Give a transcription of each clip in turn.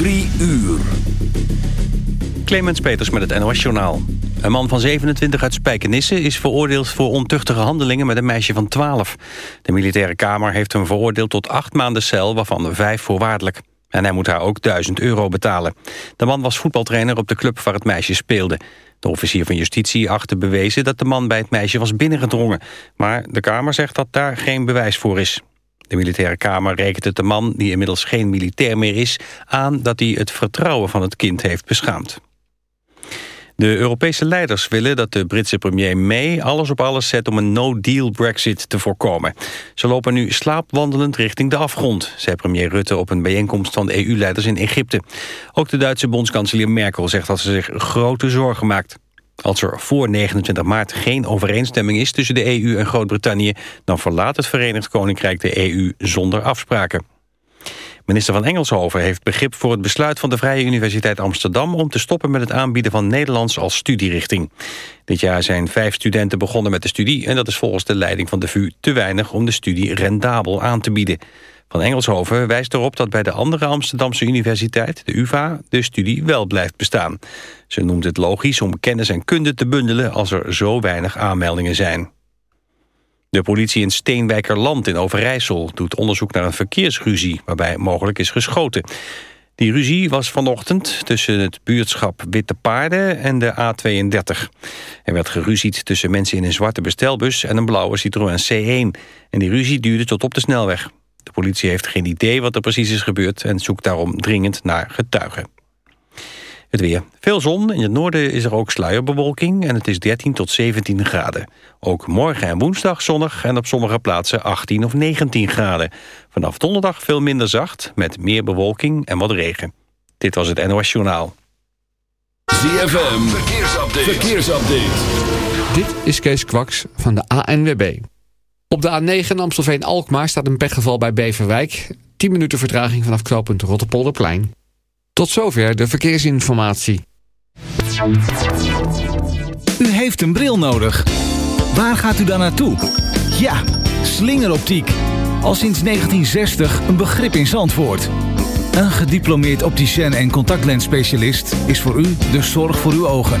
Drie uur. Clemens Peters met het NOS Journaal. Een man van 27 uit Spijkenisse is veroordeeld voor ontuchtige handelingen met een meisje van 12. De militaire kamer heeft hem veroordeeld tot acht maanden cel, waarvan vijf voorwaardelijk. En hij moet haar ook 1000 euro betalen. De man was voetbaltrainer op de club waar het meisje speelde. De officier van justitie achtte bewezen dat de man bij het meisje was binnengedrongen. Maar de Kamer zegt dat daar geen bewijs voor is. De militaire kamer rekent het de man, die inmiddels geen militair meer is... aan dat hij het vertrouwen van het kind heeft beschaamd. De Europese leiders willen dat de Britse premier May alles op alles zet om een no-deal brexit te voorkomen. Ze lopen nu slaapwandelend richting de afgrond, zei premier Rutte op een bijeenkomst van EU-leiders in Egypte. Ook de Duitse bondskanselier Merkel zegt dat ze zich grote zorgen maakt. Als er voor 29 maart geen overeenstemming is tussen de EU en Groot-Brittannië... dan verlaat het Verenigd Koninkrijk de EU zonder afspraken. Minister van Engelshoven heeft begrip voor het besluit van de Vrije Universiteit Amsterdam om te stoppen met het aanbieden van Nederlands als studierichting. Dit jaar zijn vijf studenten begonnen met de studie en dat is volgens de leiding van de VU te weinig om de studie rendabel aan te bieden. Van Engelshoven wijst erop dat bij de andere Amsterdamse universiteit, de UvA, de studie wel blijft bestaan. Ze noemt het logisch om kennis en kunde te bundelen als er zo weinig aanmeldingen zijn. De politie in Steenwijkerland in Overijssel doet onderzoek naar een verkeersruzie waarbij mogelijk is geschoten. Die ruzie was vanochtend tussen het buurtschap Witte Paarden en de A32. Er werd geruzied tussen mensen in een zwarte bestelbus en een blauwe Citroën C1. En die ruzie duurde tot op de snelweg. De politie heeft geen idee wat er precies is gebeurd... en zoekt daarom dringend naar getuigen. Het weer. Veel zon. In het noorden is er ook sluierbewolking en het is 13 tot 17 graden. Ook morgen en woensdag zonnig en op sommige plaatsen 18 of 19 graden. Vanaf donderdag veel minder zacht met meer bewolking en wat regen. Dit was het NOS Journaal. ZFM. Verkeersupdate. Verkeersupdate. Dit is Kees Kwaks van de ANWB. Op de A9 Amstelveen-Alkmaar staat een pechgeval bij Beverwijk. 10 minuten vertraging vanaf knooppunt Rotterpolderplein. Tot zover de verkeersinformatie. U heeft een bril nodig. Waar gaat u dan naartoe? Ja, slingeroptiek. Al sinds 1960 een begrip in Zandvoort. Een gediplomeerd opticien en contactlensspecialist is voor u de zorg voor uw ogen.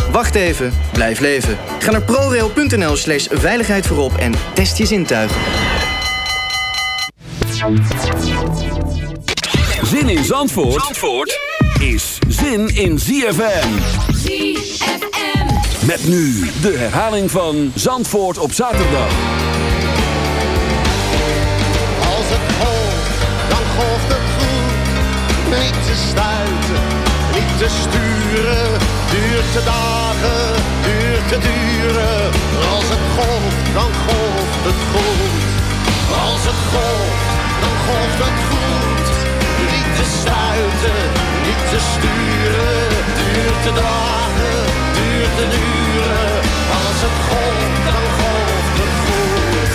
Wacht even, blijf leven. Ga naar prorail.nl slash veiligheid voorop en test je zintuigen. Zin in Zandvoort, Zandvoort is zin in ZFM. ZFM. Met nu de herhaling van Zandvoort op zaterdag. Als het golft, dan golft het goed. stuiten, niet te sturen. Duurt te dagen, duurt te duren. Als het golft, dan golft het goed. Als het golft, dan golft het goed. Niet te stuiten, niet te sturen. Duurt te dagen, duurt te duren. Als het golft, dan golft het goed.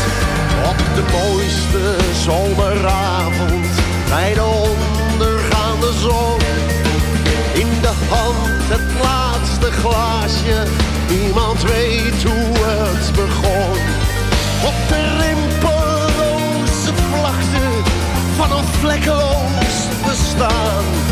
Op de mooiste zomeravond, bij de ondergaande zon. In de hand het laatste glaasje, niemand weet hoe het begon. Op de rimpelloze vlakte van een vlekkeloos bestaan.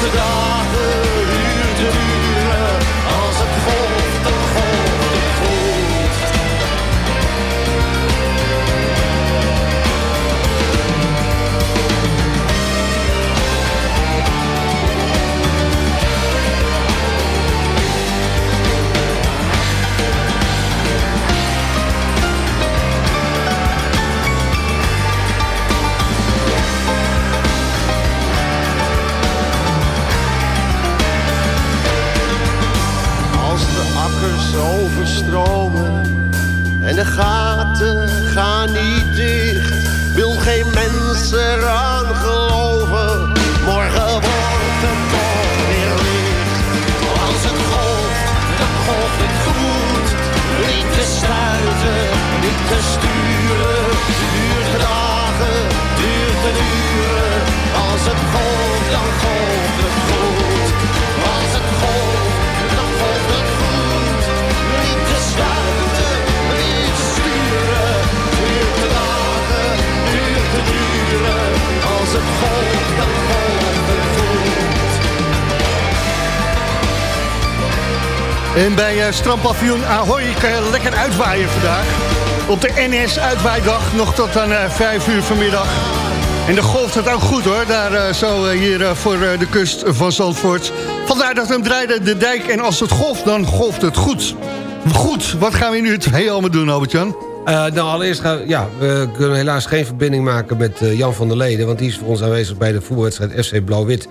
Duurt overstromen en de gaten gaan niet dicht, wil geen mens eraan geloven. Morgen wordt het toch weer licht. Als het golft, dan golft het goed. Niet te stuiten, niet te sturen. Duurt dagen, duurt te duren. Als het golft, dan golft het goed. En bij uh, strandpaviljoen Ahoy kan je lekker uitwaaien vandaag. Op de NS-uitwaaidag nog tot aan uh, 5 uur vanmiddag. En de golft het ook goed hoor, daar uh, zo hier voor de kust van Zandvoort. Vandaar dat hem draaide de dijk en als het golft, dan golft het goed. Goed, wat gaan we nu het heel allemaal doen, Albert-Jan? Nou, allereerst gaan ja, we kunnen helaas geen verbinding maken met Jan van der Leden... want die is voor ons aanwezig bij de voetbalwedstrijd FC Blauw-Wit...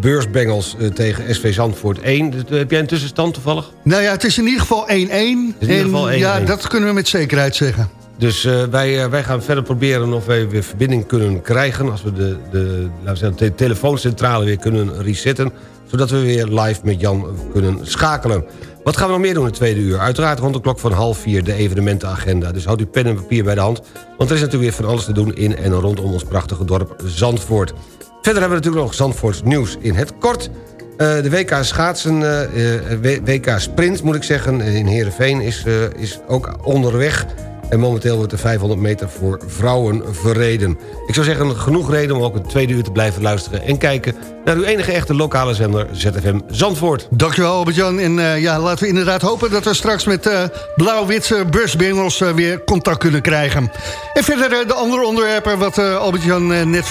Beursbengels uh, tegen SV Zandvoort 1. Dus, heb jij een tussenstand toevallig? Nou ja, het is in ieder geval 1-1. En ja, dat kunnen we met zekerheid zeggen. Dus uh, wij, wij gaan verder proberen of wij weer verbinding kunnen krijgen... als we de, de, laten we zeggen, de telefooncentrale weer kunnen resetten... zodat we weer live met Jan kunnen schakelen. Wat gaan we nog meer doen in het tweede uur? Uiteraard rond de klok van half vier de evenementenagenda. Dus houd uw pen en papier bij de hand. Want er is natuurlijk weer van alles te doen in en rondom ons prachtige dorp Zandvoort. Verder hebben we natuurlijk nog Zandvoorts nieuws in het kort. Uh, de WK schaatsen, uh, WK sprint moet ik zeggen, in Heerenveen is, is ook onderweg. En momenteel wordt de 500 meter voor vrouwen verreden. Ik zou zeggen, genoeg reden om ook het tweede uur te blijven luisteren... en kijken naar uw enige echte lokale zender ZFM Zandvoort. Dankjewel Albert-Jan. En uh, ja, laten we inderdaad hopen dat we straks met uh, blauw-witse busbengels uh, weer contact kunnen krijgen. En verder de andere onderwerpen wat Albert-Jan net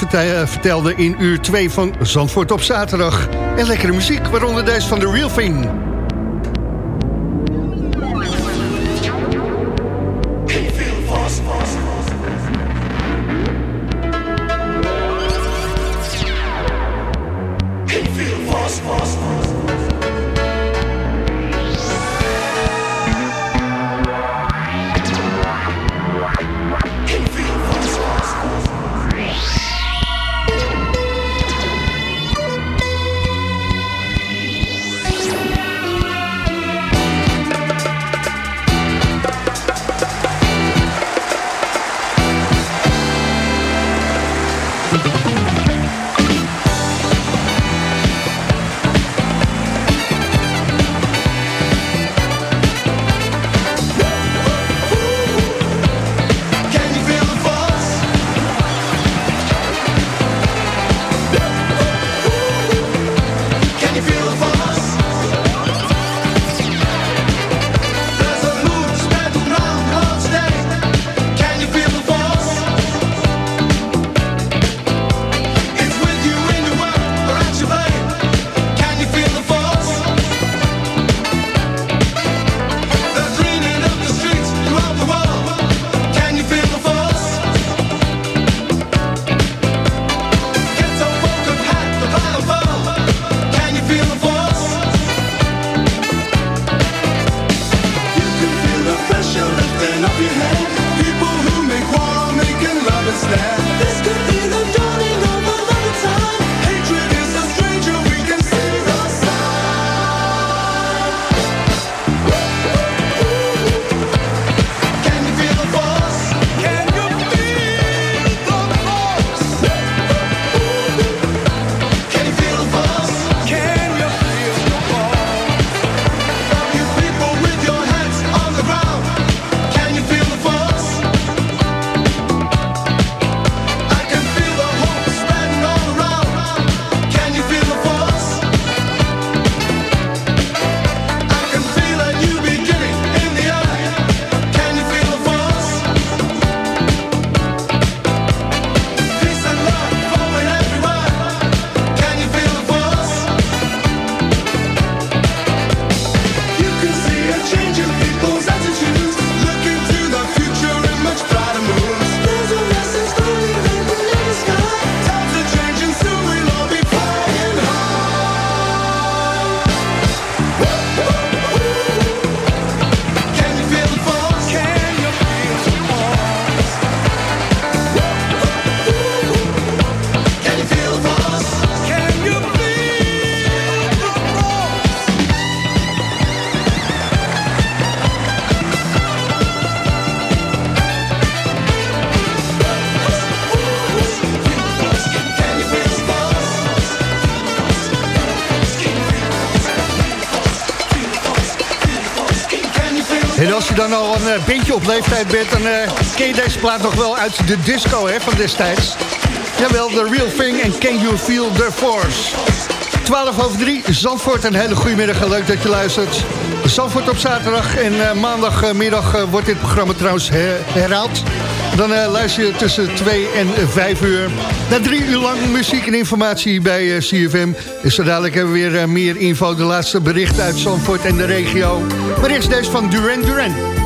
vertelde in uur 2 van Zandvoort op zaterdag. En lekkere muziek, waaronder deze van The Real Thing. je dan al een eh, uh, beetje op leeftijd bent... dan eh, ken je deze plaat nog wel uit de disco hè, van destijds. Jawel, The Real Thing en Can You Feel The Force. 12 over 3, Zandvoort, een hele goede middag leuk dat je luistert. Zandvoort op zaterdag en eh, maandagmiddag wordt dit programma trouwens herhaald. Dan eh, luister je tussen 2 en eh, 5 uur. Na drie uur lang muziek en informatie bij eh, CFM. Dus zo dadelijk hebben we weer meer info. De laatste berichten uit Zandvoort en de regio. Maar eerst deze van Duran Duran.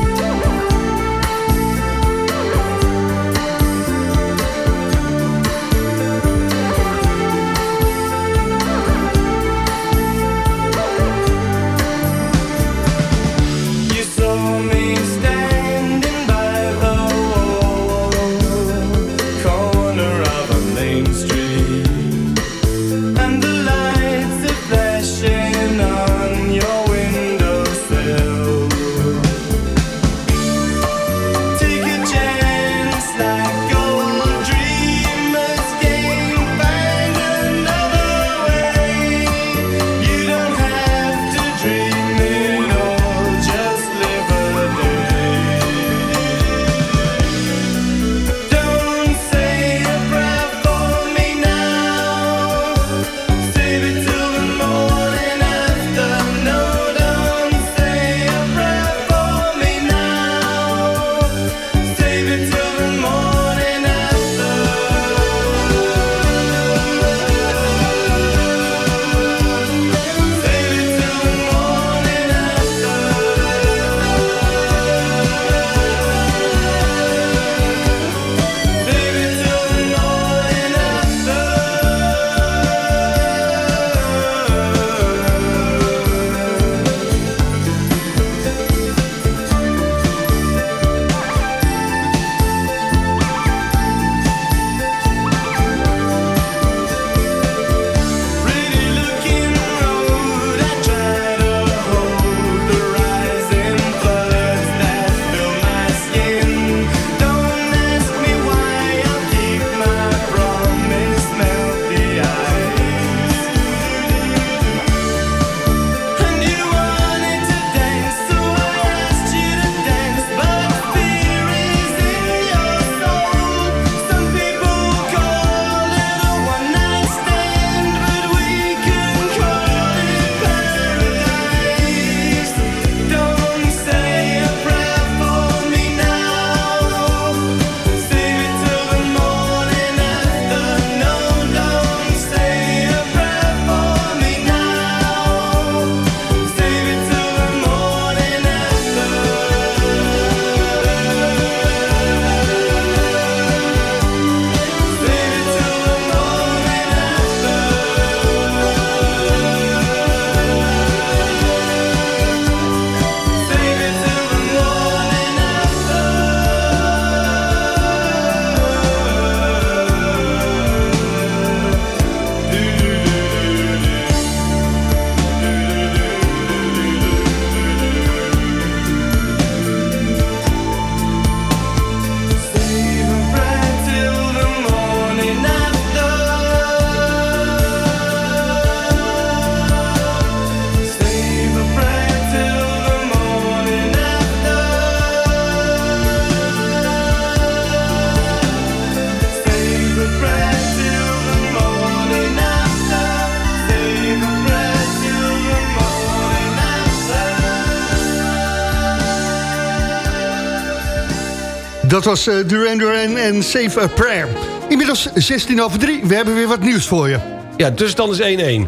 Dat was uh, Duran Duran en Save a Prayer. Inmiddels 16 over 3. We hebben weer wat nieuws voor je. Ja, tussenstand is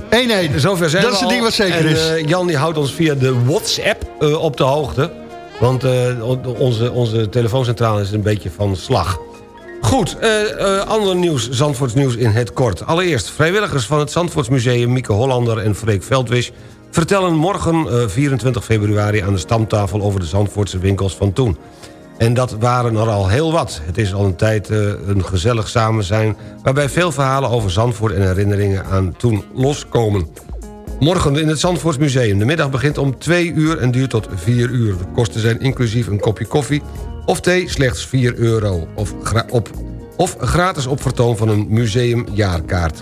1-1. 1-1. Zover zijn Dat is het ding wat zeker en, is. Uh, Jan die houdt ons via de WhatsApp uh, op de hoogte. Want uh, onze, onze telefooncentrale is een beetje van slag. Goed, ander nieuws, Zandvoorts nieuws in het kort. Allereerst, vrijwilligers van het Zandvoortsmuseum... Mieke Hollander en Freek Veldwisch... vertellen morgen 24 februari aan de stamtafel... over de Zandvoortse winkels van toen. En dat waren er al heel wat. Het is al een tijd uh, een gezellig samen zijn... waarbij veel verhalen over Zandvoort en herinneringen aan toen loskomen. Morgen in het Zandvoortsmuseum. De middag begint om 2 uur en duurt tot 4 uur. De kosten zijn inclusief een kopje koffie of thee slechts 4 euro. Of, op, of gratis op vertoon van een museumjaarkaart.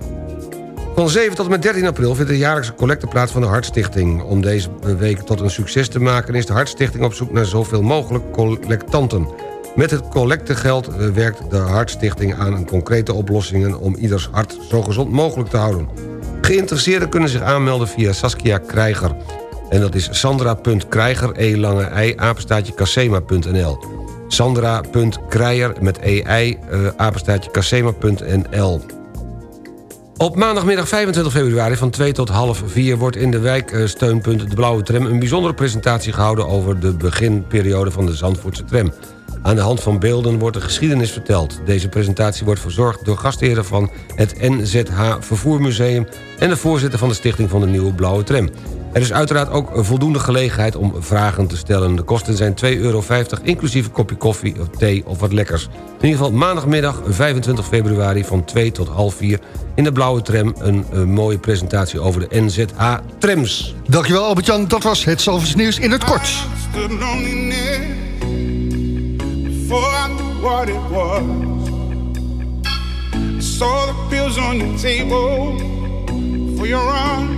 Van 7 tot en met 13 april vindt de jaarlijkse collecte plaats van de Hartstichting. Om deze week tot een succes te maken is de Hartstichting op zoek naar zoveel mogelijk collectanten. Met het collectegeld werkt de Hartstichting aan concrete oplossingen... om ieders hart zo gezond mogelijk te houden. Geïnteresseerden kunnen zich aanmelden via Saskia Krijger. En dat is sandra.krijger, e lange ei, apenstaatje casema.nl. Sandra.krijger met ei, apenstaatje casema.nl. Op maandagmiddag 25 februari van 2 tot half 4... wordt in de wijksteunpunt De Blauwe Tram... een bijzondere presentatie gehouden over de beginperiode van de Zandvoortse tram. Aan de hand van beelden wordt de geschiedenis verteld. Deze presentatie wordt verzorgd door gastheren van het NZH Vervoermuseum... en de voorzitter van de stichting van de Nieuwe Blauwe Tram. Er is uiteraard ook voldoende gelegenheid om vragen te stellen. De kosten zijn 2,50 euro, inclusief een kopje koffie, of thee of wat lekkers. In ieder geval maandagmiddag 25 februari van 2 tot half 4... in de Blauwe Tram een, een mooie presentatie over de NZH-trams. Dankjewel Albert-Jan, dat was het Zalvers nieuws in het kort. I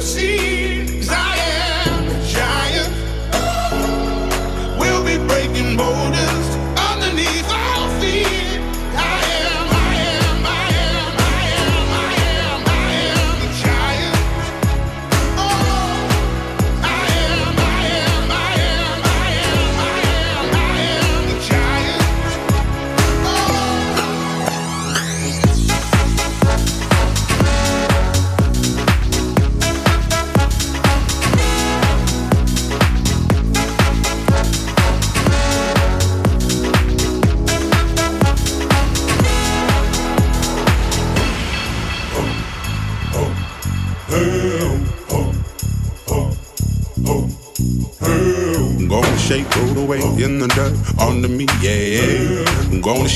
see.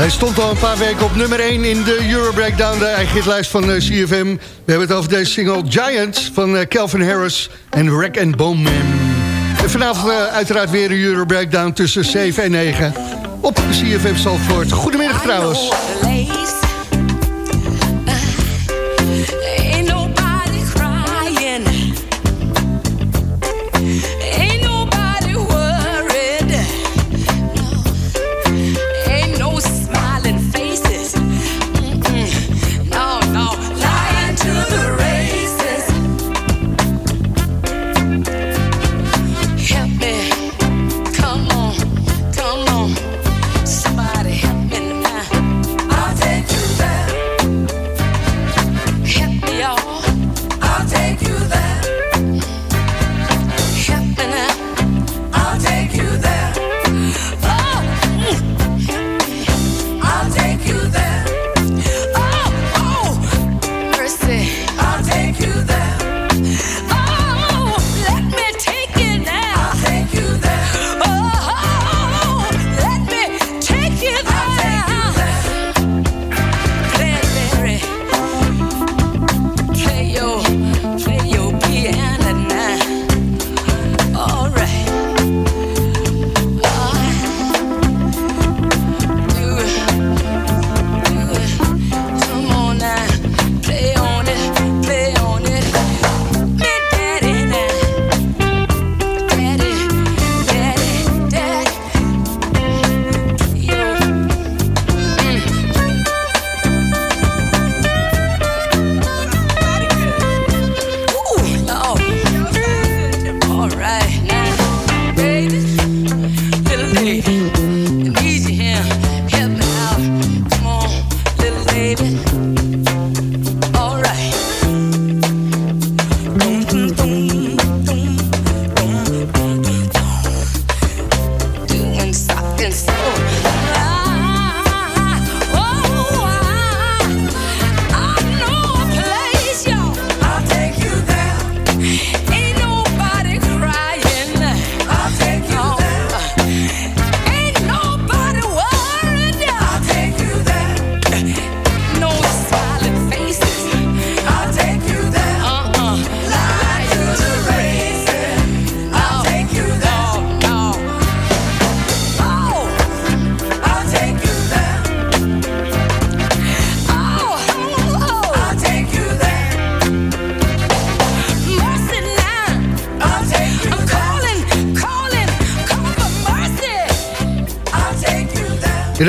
Hij stond al een paar weken op nummer 1 in de Euro Breakdown, de eigen hitlijst van uh, CFM. We hebben het over deze single Giants van uh, Calvin Harris en Rack and Bone Man. En vanavond uh, uiteraard weer een Euro Breakdown tussen 7 en 9 op CFM Zalvoort. Goedemiddag trouwens.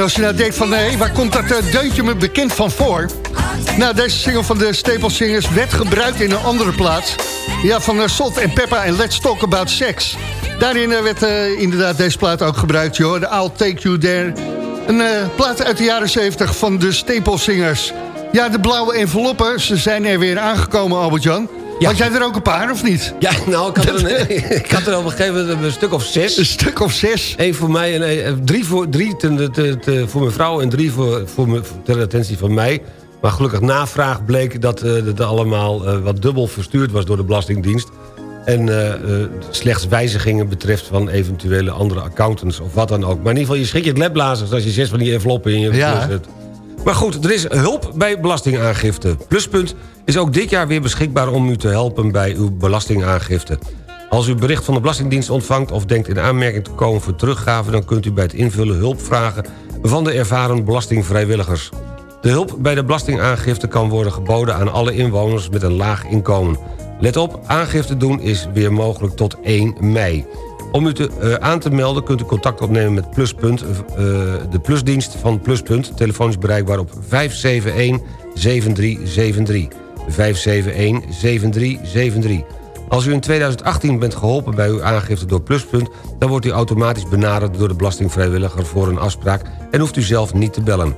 Als je nou denkt van, hé, waar komt dat eh, deuntje me bekend van voor? Nou, deze single van de Staples Singers werd gebruikt in een andere plaats. Ja, van uh, Salt en Peppa en Let's Talk About Sex. Daarin eh, werd eh, inderdaad deze plaat ook gebruikt, joh. De I'll Take You There. Een eh, plaat uit de jaren 70 van de Staples Singers. Ja, de blauwe enveloppen, ze zijn er weer aangekomen, Albert-Jan. Had jij er ook een paar, of niet? Ja, nou, ik had, er een, ik had er op een gegeven moment een stuk of zes. Een stuk of zes? Eén voor mij en drie, voor, drie ten, te- te- voor mijn vrouw en drie voor, voor me, ter attentie van mij. Maar gelukkig navraag bleek dat eh, het allemaal eh, wat dubbel verstuurd was door de Belastingdienst. En eh, eh, slechts wijzigingen betreft van eventuele andere accountants of wat dan ook. Maar in ieder geval, je schrik je het lepblazers als je zes van die enveloppen in je Ja. hebt. Maar goed, er is hulp bij belastingaangifte. Pluspunt is ook dit jaar weer beschikbaar om u te helpen bij uw belastingaangifte. Als u bericht van de Belastingdienst ontvangt of denkt in aanmerking te komen voor teruggave... dan kunt u bij het invullen hulp vragen van de ervaren belastingvrijwilligers. De hulp bij de belastingaangifte kan worden geboden aan alle inwoners met een laag inkomen. Let op, aangifte doen is weer mogelijk tot 1 mei. Om u te, eh, aan te melden kunt u contact opnemen met Pluspunt, eh, de plusdienst van Pluspunt. Telefonisch bereikbaar op 571-7373. 571-7373. Als u in 2018 bent geholpen bij uw aangifte door Pluspunt... dan wordt u automatisch benaderd door de belastingvrijwilliger voor een afspraak... en hoeft u zelf niet te bellen.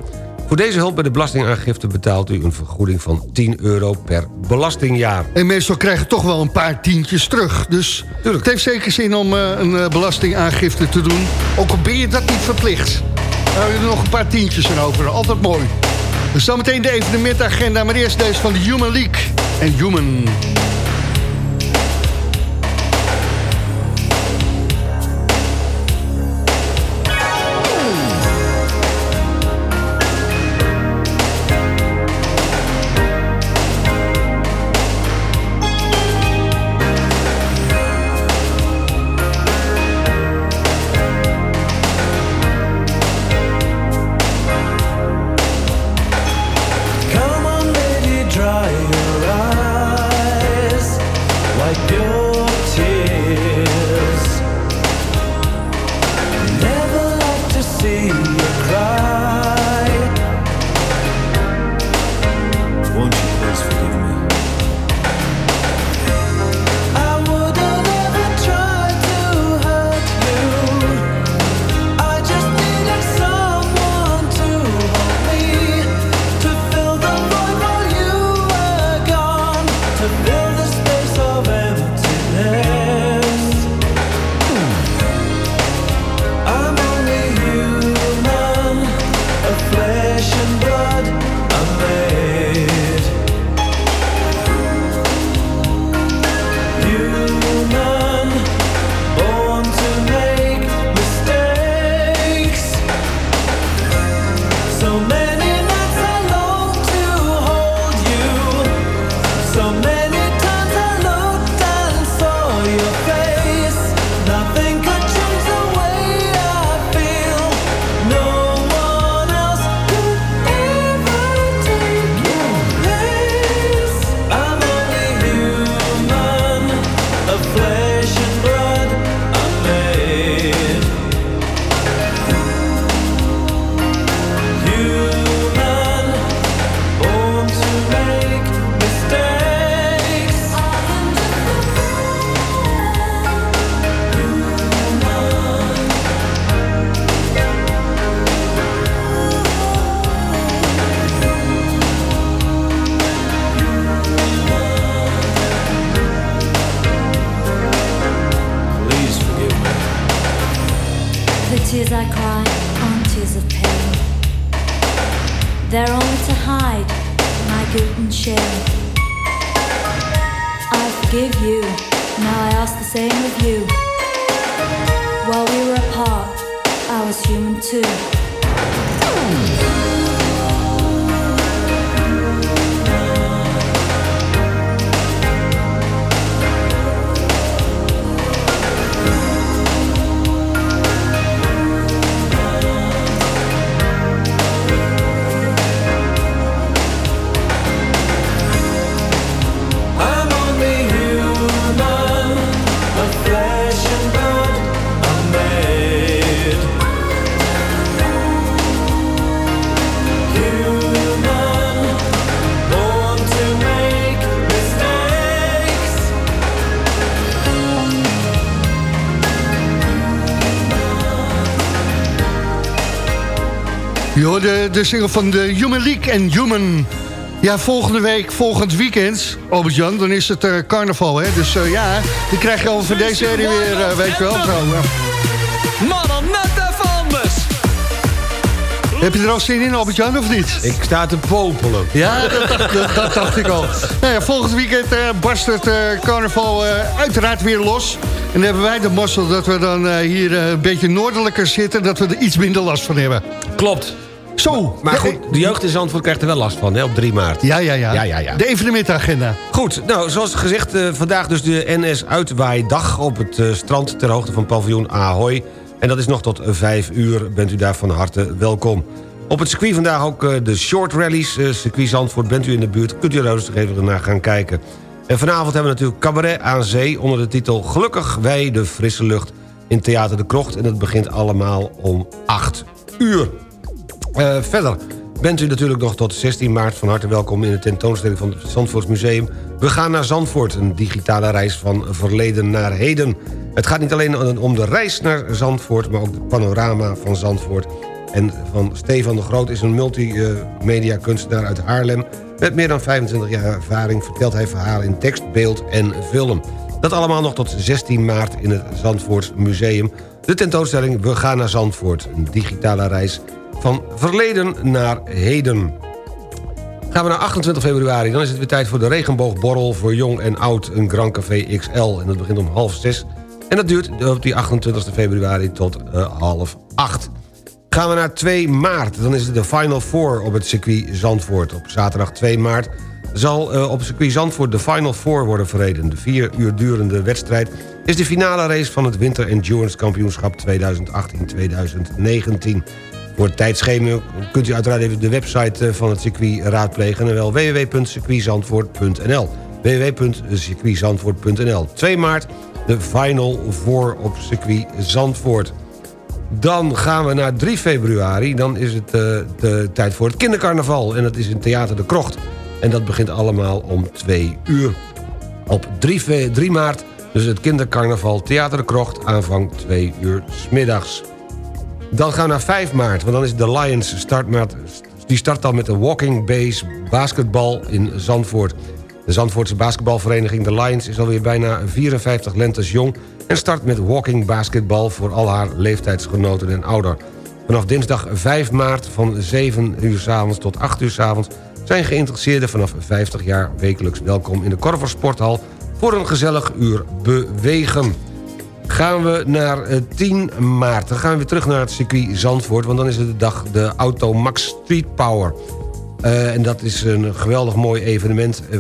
Voor deze hulp bij de belastingaangifte betaalt u een vergoeding van 10 euro per belastingjaar. En meestal krijgen toch wel een paar tientjes terug. Dus het heeft zeker zin om eh, een eh, belastingaangifte te doen. Ook al ben je dat niet verplicht. Dan heb je er nog een paar tientjes aan over. Altijd mooi. Dus zometeen de evenementagenda. Maar eerst deze van de Human League. En Human. Je hoorde de single van de Human League en Human. Ja, volgende week, volgend weekend, Albert-Jan, dan is het eh, carnaval, hè? Dus eh, ja, die krijg je al van deze serie weer, eh, weet je wel. Zo, ja. Mannen, net even anders. Heb je er al zin in, Albert-Jan, of niet? Ik sta te popelen. Ja, dat, dacht- dat, dat dacht ik al. Nou ja, volgend weekend eh, barst het eh, carnaval eh, uiteraard weer los. En dan hebben wij de mossel dat we dan eh, hier eh, een beetje noordelijker zitten... dat we er iets minder last van hebben. Klopt. Zo. Maar goed, de jeugd in Zandvoort krijgt er wel last van, hè, op 3 maart. Ja, ja, ja. Ja, ja, ja. De evenementagenda. Goed, nou, zoals gezegd, eh, vandaag dus de NS-uitwaaidag op het eh, strand ter hoogte van paviljoen Ahoy. En dat is nog tot 5 uur, bent u daar van harte welkom. Op het circuit vandaag ook eh, de short rallies. eh, circuit Zandvoort, bent u in de buurt, kunt u er rustig even naar gaan kijken. En vanavond hebben we natuurlijk cabaret aan zee... onder de titel Gelukkig wij de frisse lucht in Theater de Krocht. En het begint allemaal om 8 uur. Eh, verder, bent u natuurlijk nog tot 16 maart van harte welkom... in de tentoonstelling van het Zandvoorts Museum. We gaan naar Zandvoort, een digitale reis van verleden naar heden. Het gaat niet alleen om de reis naar Zandvoort... maar ook het panorama van Zandvoort. En van Stefan de Groot is een multimedia kunstenaar uit Haarlem... met meer dan 25 jaar ervaring vertelt hij verhalen in tekst, beeld en film. Dat allemaal nog tot 16 maart in het Zandvoorts Museum. De tentoonstelling We gaan naar Zandvoort. Een digitale reis van verleden naar heden. Gaan we naar 28 februari, dan is het weer tijd voor de regenboogborrel... voor jong en oud, een Grand Café XL. En dat begint om half zes. En dat duurt op die 28 februari tot eh, half acht. Gaan we naar 2 maart, dan is het de Final Four op het circuit Zandvoort. Op zaterdag 2 maart zal uh, op circuit Zandvoort de Final Four worden verreden. De vier uur durende wedstrijd is de finale race van het Winter Endurance Kampioenschap 2018-2019. Voor het tijdschema kunt u uiteraard even de website eh, van het circuit raadplegen... en wel www.circuitzandvoort.nl www.circuitzandvoort.nl 2 maart de Final Four op circuit Zandvoort. Dan gaan we naar 3 februari. Dan is het uh, de tijd voor het kindercarnaval. En dat is in Theater de Krocht. En dat begint allemaal om 2 uur. Op 3, 3 maart dus het kindercarnaval Theater de Krocht. Aanvang 2 uur smiddags. Dan gaan we naar 5 maart. Want dan is de Lions startmaat. Die start dan met de Walking Base basketbal in Zandvoort. De Zandvoortse basketbalvereniging de Lions is alweer bijna 54 lentes jong... en start met walking basketbal voor al haar leeftijdsgenoten en ouder. Vanaf dinsdag 5 maart van 7 uur s avonds tot 8 uur s avonds... zijn geïnteresseerden vanaf 50 jaar wekelijks welkom in de Korver Sporthal... voor een gezellig uur bewegen. Gaan we naar eh, 10 maart. Dan gaan we weer terug naar het circuit Zandvoort... want dan is het de dag de Auto Max Street Power... Uh, en dat is een geweldig mooi evenement. Uh,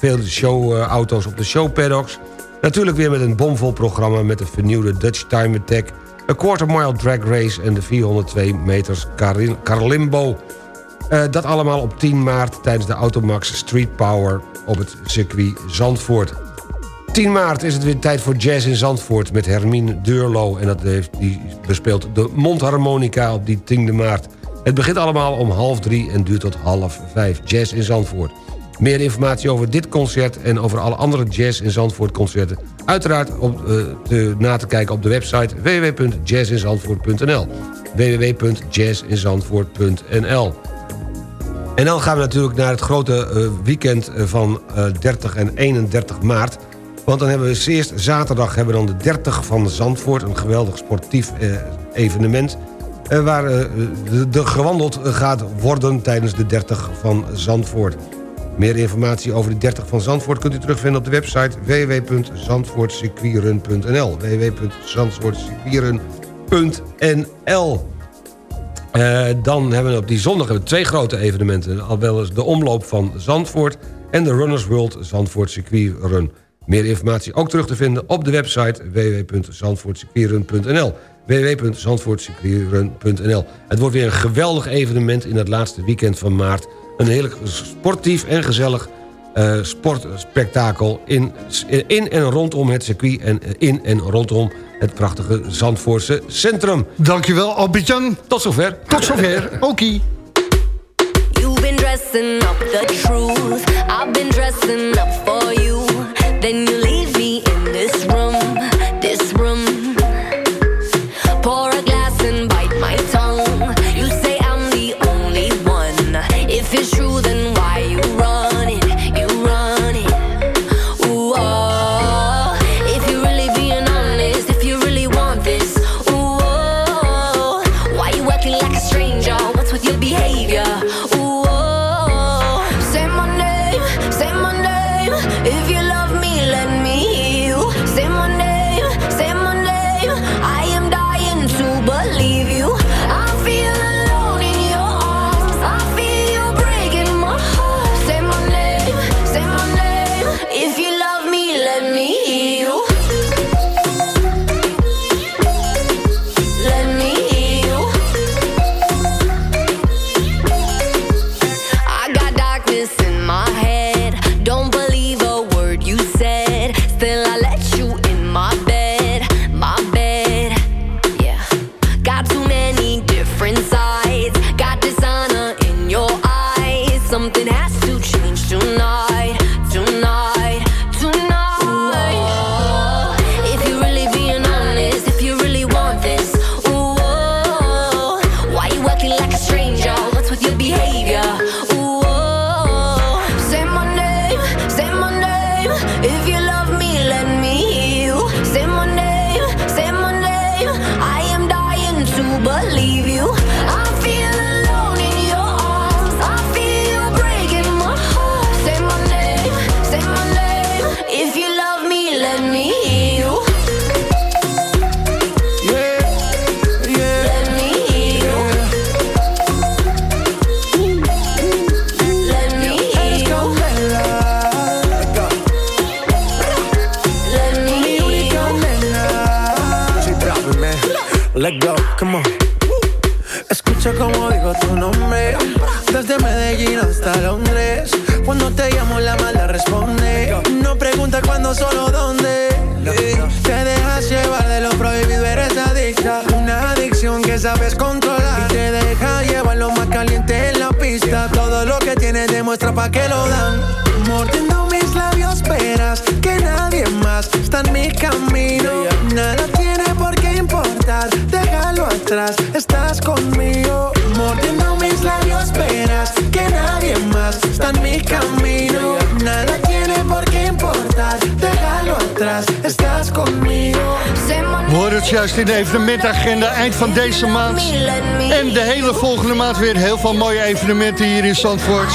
veel showauto's op de showpaddocks. Natuurlijk weer met een bomvol programma... met de vernieuwde Dutch Time Attack... een quarter mile drag race en de 402 meters Car Carlimbo. Dat allemaal op 10 maart tijdens de Automax Street Power... op het circuit Zandvoort. 10 maart is het weer tijd voor jazz in Zandvoort... met Hermine Deurlo. En dat heeft, die bespeelt de mondharmonica op die 10 maart... Het begint allemaal om half drie en duurt tot half vijf. Jazz in Zandvoort. Meer informatie over dit concert en over alle andere Jazz in Zandvoort concerten... uiteraard op, uh, te, na te kijken op de website www.jazzinzandvoort.nl www.jazzinzandvoort.nl En dan gaan we natuurlijk naar het grote uh, weekend van uh, 30 en 31 maart... Want dan hebben we eerst zaterdag hebben we dan de 30 van Zandvoort... een geweldig sportief uh, evenement... Uh, waar uh, de, de gewandeld gaat worden tijdens de 30 van Zandvoort. Meer informatie over de 30 van Zandvoort kunt u terugvinden op de website www.zandvoortcircuitrun.nl www.zandvoortcircuitrun.nl uh, Dan hebben we op die zondag hebben we twee grote evenementen. Al wel eens de omloop van Zandvoort en de Runners World Zandvoort Circuitrun. Meer informatie ook terug te vinden op de website www.zandvoortcircuitrun.nl www.zandvoortcircuitrun.nl Het wordt weer een geweldig evenement in het laatste weekend van maart. Een heerlijk sportief en gezellig uh, sportspektakel in, in en rondom het circuit... en in en rondom het prachtige Zandvoortse centrum. Dankjewel, Albert-Jan. Tot zover. Tot zover. Okie. You've been dressing up the truth. I've been dressing up for you. Pa' que lo dan. Mordiendo mis labios, esperas que nadie más está en mi camino. Nada tiene por qué importar, déjalo atrás, estás conmigo. Mordiendo mis labios, esperas que nadie más está en mi camino. Nada tiene por qué importar, déjalo atrás, estás conmigo. We horen het juist in de evenementagenda eind van deze maand. En de hele volgende maand weer heel veel mooie evenementen hier in Zandvoort.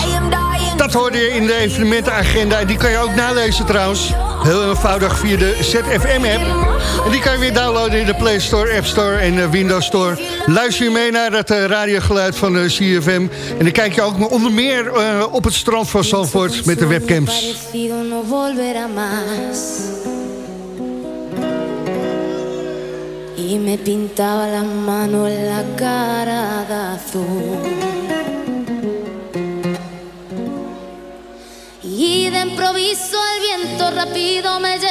Dat hoorde je in de evenementenagenda. En die kan je ook nalezen trouwens. Heel eenvoudig via de ZFM-app. En die kan je weer downloaden in de Play Store, App Store en Windows Store. Luister je mee naar het eh, radiogeluid van de CFM. En dan kijk je ook onder meer eh, op het strand van Zandvoort met de webcams. En de. rápido me lleva.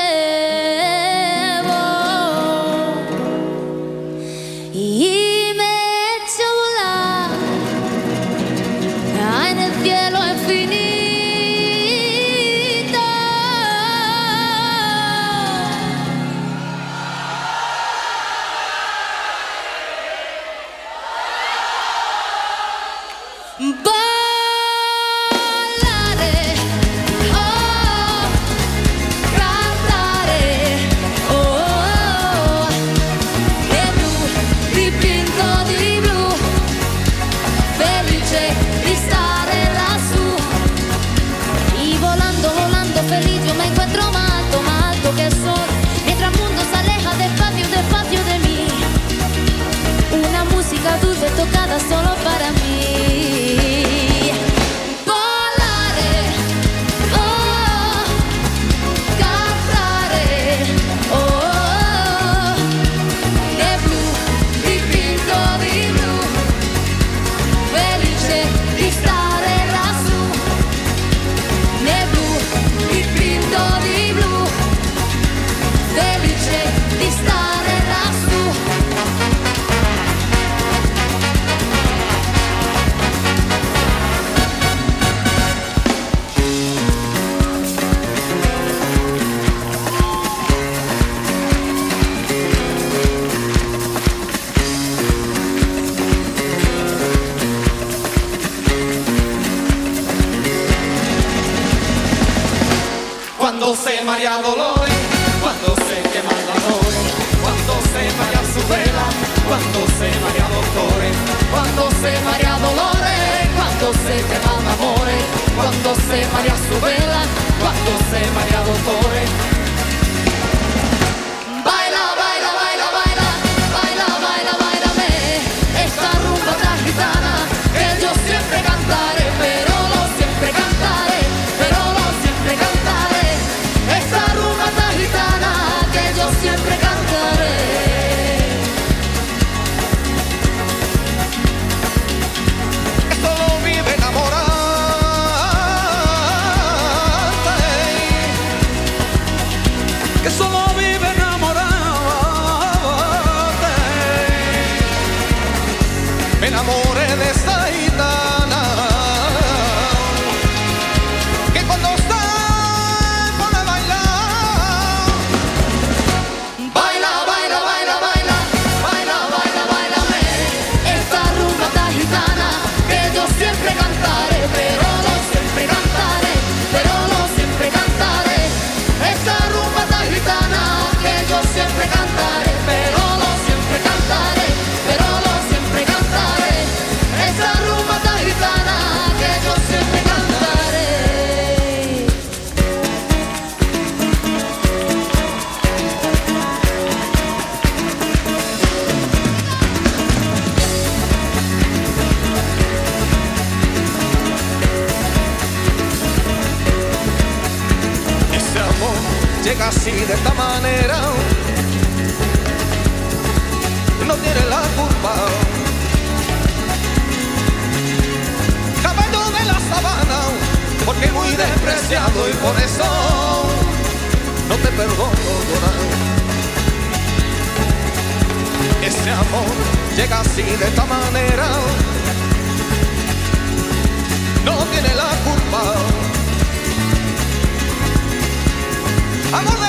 I'm not.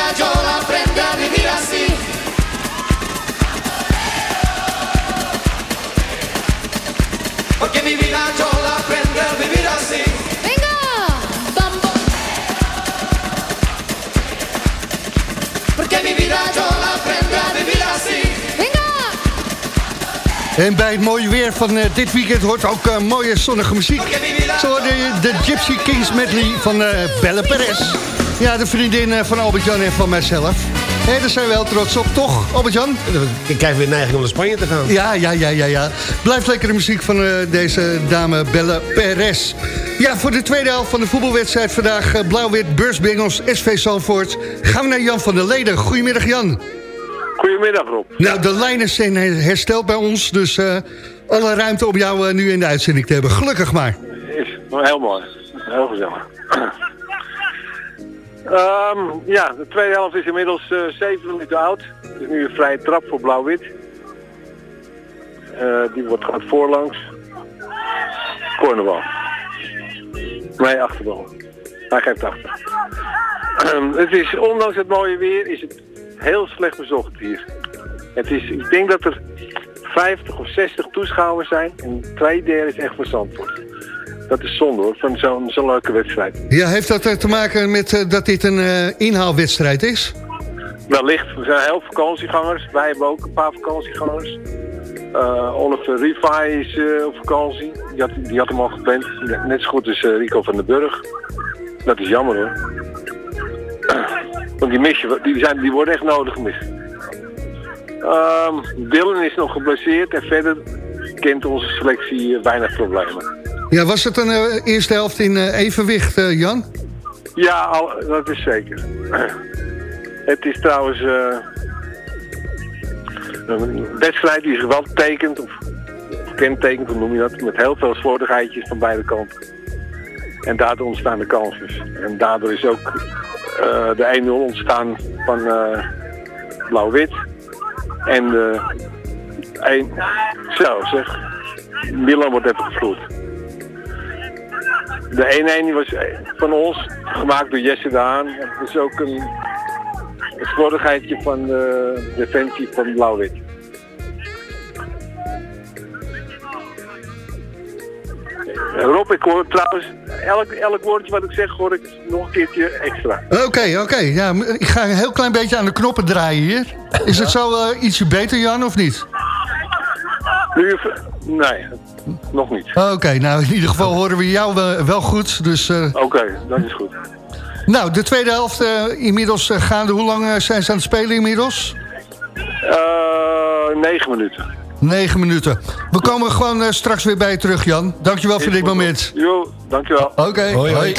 Vida yo la aprendí a vivir así. Porque mi vida yo la aprendí a vivir así. Venga. Bambo. Porque mi vida yo la aprendí a vivir así. Venga. En bij het mooie weer van eh, dit weekend hoort ook eh, mooie zonnige muziek. Zo hoorde je de Gypsy Kings medley van eh Belle Perez. Ja, de vriendin eh, van Albert-Jan en van mijzelf. Hé, daar zijn we wel trots op, toch, Albert-Jan? Ik krijg weer neiging om naar Spanje te gaan. Ja, ja, ja, ja, ja. Blijft lekkere muziek van eh, deze dame Belle Perez. Ja, voor de tweede helft van de voetbalwedstrijd vandaag... eh, Blauw-wit, Beursbengels, SV Zalvoort. Gaan we naar Jan van der Leden. Goedemiddag, Jan. Goedemiddag Rob. Nou, de lijnen zijn hersteld bij ons, dus eh, alle ruimte om jou nu in de uitzending te hebben. Gelukkig maar. Is heel mooi. Heel gezellig. Ehm, ja, de tweede helft is inmiddels eh 7 minuten oud. Het is nu een vrije trap voor Blauw-Wit. Eh, die wordt gaat voorlangs. Cornerbal. Nee, achterbal. Hij geeft achter. Ehm, het is, ondanks het mooie weer, is het heel slecht bezocht hier. Het is, ik denk dat er 50 of 60 toeschouwers zijn. En twee derde is echt voor. Dat is zonde hoor, van zo'n zo'n leuke wedstrijd. Ja, heeft dat eh, te maken met eh, dat dit een eh, inhaalwedstrijd is? Wellicht, er zijn heel veel vakantiegangers. Wij hebben ook een paar vakantiegangers. Eh Oliver Rifai is op vakantie. Die had, die had hem al gepland. Net zo goed als Rico van den Burg. Dat is jammer hoor. Want die, mis je, die, zijn, die worden echt nodig gemist. Dylan is nog geblesseerd en verder kent onze selectie weinig problemen. Ja, was het een eh, eerste helft in eh, evenwicht, eh, Jan? Ja, dat is zeker. Het is trouwens een wedstrijd die zich tekent, of, kentekent, hoe noem je dat, met heel veel slordigheidjes van beide kanten. En daardoor ontstaan de kansen. En daardoor is ook de 1-0 ontstaan van Blauw-Wit. En de 1... Zo zeg, Milan wordt even gevloerd. De 1-1 die was van ons, gemaakt door Jesse de Haan. Het is ook een, een slordigheidje van de defensie van Blauw-Wit. Rob, ik hoor trouwens, elk, elk woordje wat ik zeg hoor ik nog een keertje extra. Oké, oké. Ja, ik ga een heel klein beetje aan de knoppen draaien hier. Is het zo eh, ietsje beter, Jan, of niet? Nu, nee, nog niet. Oké, nou in ieder geval horen we jou wel, wel goed. Dus. Eh, Oké, dat is goed. Nou, de tweede helft uh, inmiddels eh, gaande. Hoe lang zijn ze aan het spelen inmiddels? negen minuten. Negen minuten. We komen gewoon straks weer bij je terug, Jan. Dankjewel voor dit moment. Jo, dankjewel. Oké, hoi. hoi.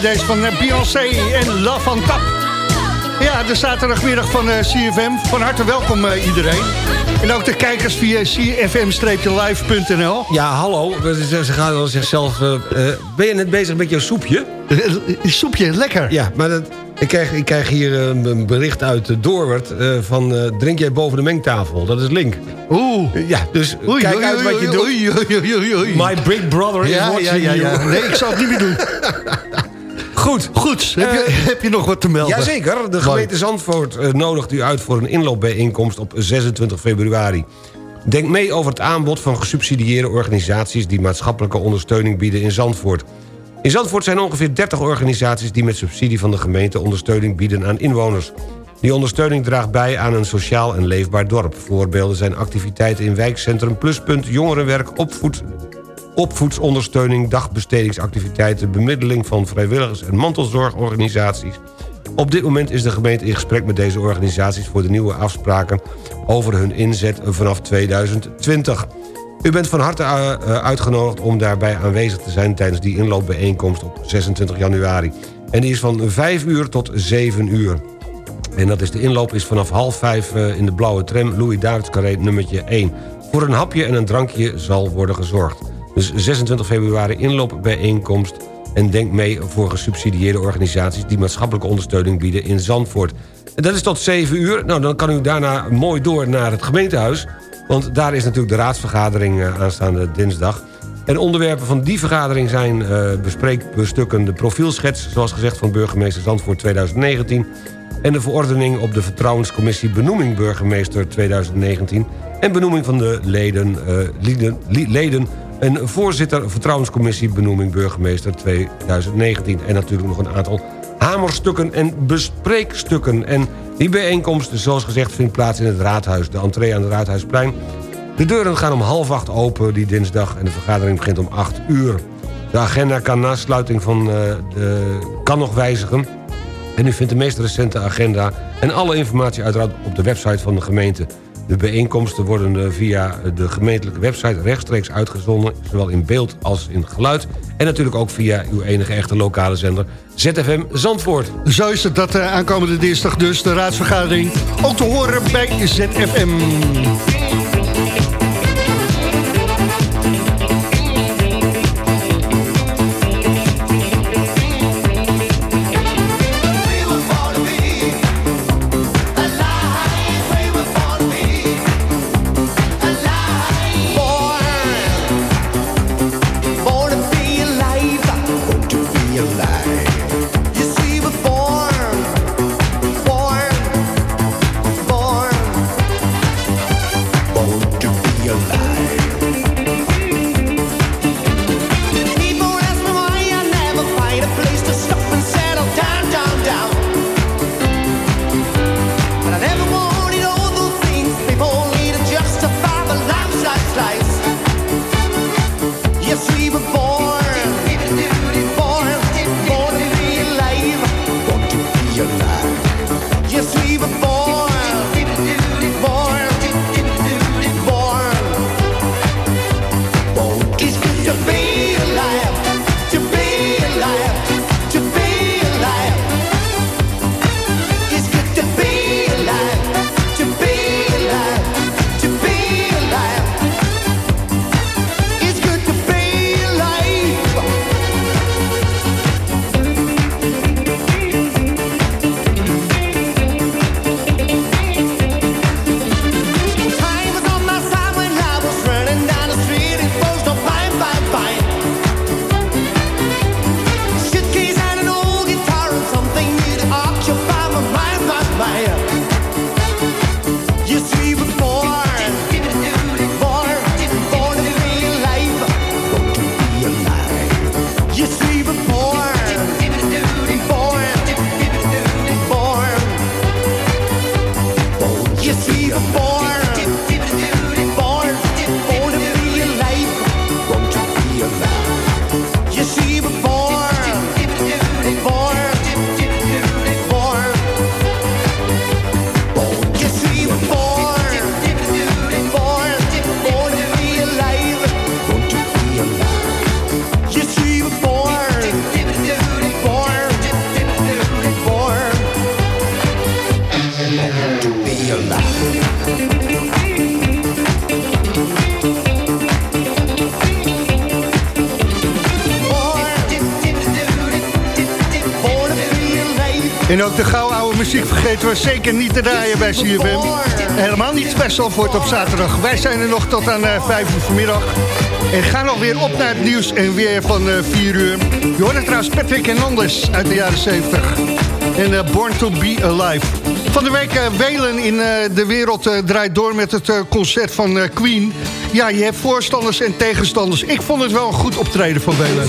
Deze van eh, Beyoncé en La on Tap. Ja, de zaterdagmiddag van eh, uh, CFM. Van harte welkom uh, iedereen. En ook de kijkers via cfm-live.nl. Ja, hallo. Ze gaan al zichzelf... Uh, ben je net bezig met jouw soepje? soepje, lekker. Ja, maar dat, ik, krijg, ik krijg hier een bericht uit Doorwert van... drink jij boven de mengtafel? Dat is Link. Oeh. Ja, dus oei, kijk oei, uit wat je doet. My big brother is watching ja, ja, ja. Nee, ik zal het niet meer doen. Goed. Goed. Heb, je, eh, heb je nog wat te melden? Jazeker. De gemeente Zandvoort eh, nodigt u uit voor een inloopbijeenkomst op 26 februari. Denk mee over het aanbod van gesubsidieerde organisaties... die maatschappelijke ondersteuning bieden in Zandvoort. In Zandvoort zijn ongeveer 30 organisaties... die met subsidie van de gemeente ondersteuning bieden aan inwoners. Die ondersteuning draagt bij aan een sociaal en leefbaar dorp. Voorbeelden zijn activiteiten in wijkcentrum Pluspunt... jongerenwerk, opvoed, opvoedsondersteuning... dagbestedingsactiviteiten, bemiddeling van vrijwilligers... en mantelzorgorganisaties. Op dit moment is de gemeente in gesprek met deze organisaties... voor de nieuwe afspraken over hun inzet vanaf 2020. U bent van harte eh, eh, uitgenodigd om daarbij aanwezig te zijn... tijdens die inloopbijeenkomst op 26 januari. En die is van 5 uur tot 7 uur. En dat is de inloop is vanaf half vijf eh, in de blauwe tram... Louis Davids nummertje 1. Voor een hapje en een drankje zal worden gezorgd. Dus 26 februari inloopbijeenkomst... en denk mee voor gesubsidieerde organisaties... die maatschappelijke ondersteuning bieden in Zandvoort. En dat is tot 7 uur. Nou, dan kan u daarna mooi door naar het gemeentehuis... want daar is natuurlijk de raadsvergadering eh, aanstaande dinsdag... En onderwerpen van die vergadering zijn uh, bespreekstukken... de profielschets, zoals gezegd van burgemeester Zandvoort 2019... en de verordening op de Vertrouwenscommissie Benoeming Burgemeester 2019... en benoeming van de leden, eh, lieden, li- leden en voorzitter Vertrouwenscommissie Benoeming Burgemeester 2019... en natuurlijk nog een aantal hamerstukken en bespreekstukken. En die bijeenkomst, zoals gezegd, vindt plaats in het Raadhuis. De entree aan het Raadhuisplein. De deuren gaan om half acht open die dinsdag... en de vergadering begint om acht uur. De agenda kan na sluiting van eh, de... kan nog wijzigen... En u vindt de meest recente agenda en alle informatie uiteraard op de website van de gemeente. De bijeenkomsten worden eh, via de gemeentelijke website rechtstreeks uitgezonden... zowel in beeld als in geluid. En natuurlijk ook via uw enige echte lokale zender ZFM Zandvoort. Zo is het dat eh, aankomende dinsdag dus de raadsvergadering ook te horen bij ZFM. Vergeten we zeker niet te draaien bij CFM. Helemaal niet bij Zandvoort op zaterdag. Wij zijn er nog tot aan eh, 5 uur vanmiddag. En gaan alweer op naar het nieuws en weer van eh 4 uur. Je hoort trouwens Patrick Hernandez uit de jaren 70. En eh, Born to be Alive. Van de week eh, Welen in eh, de wereld eh, draait door met het eh, concert van eh, Queen. Ja, je hebt voorstanders en tegenstanders. Ik vond het wel een goed optreden van Welen.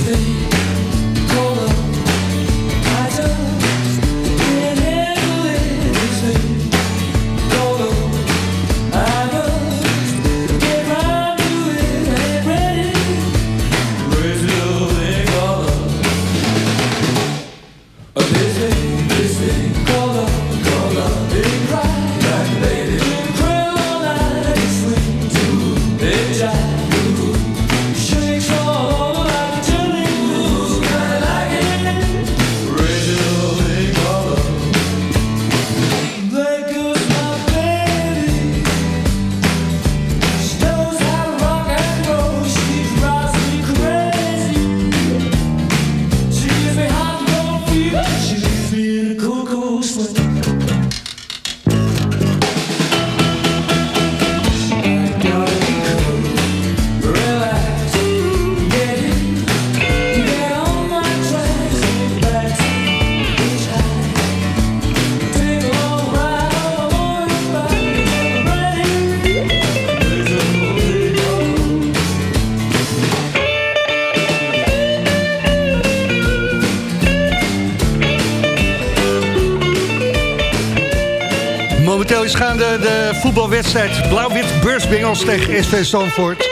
De voetbalwedstrijd Blauw-Wit Beursbingels tegen SV Zandvoort.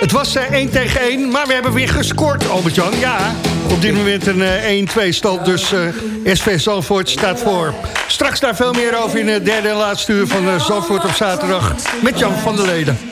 Het was eh, 1 tegen 1, maar we hebben weer gescoord, Albert-Jan. Ja, op dit moment een eh, 1-2 stand, dus eh, SV Zandvoort staat voor. Straks daar veel meer over in het derde en laatste uur van eh, Zandvoort op zaterdag... met Jan van der Leden.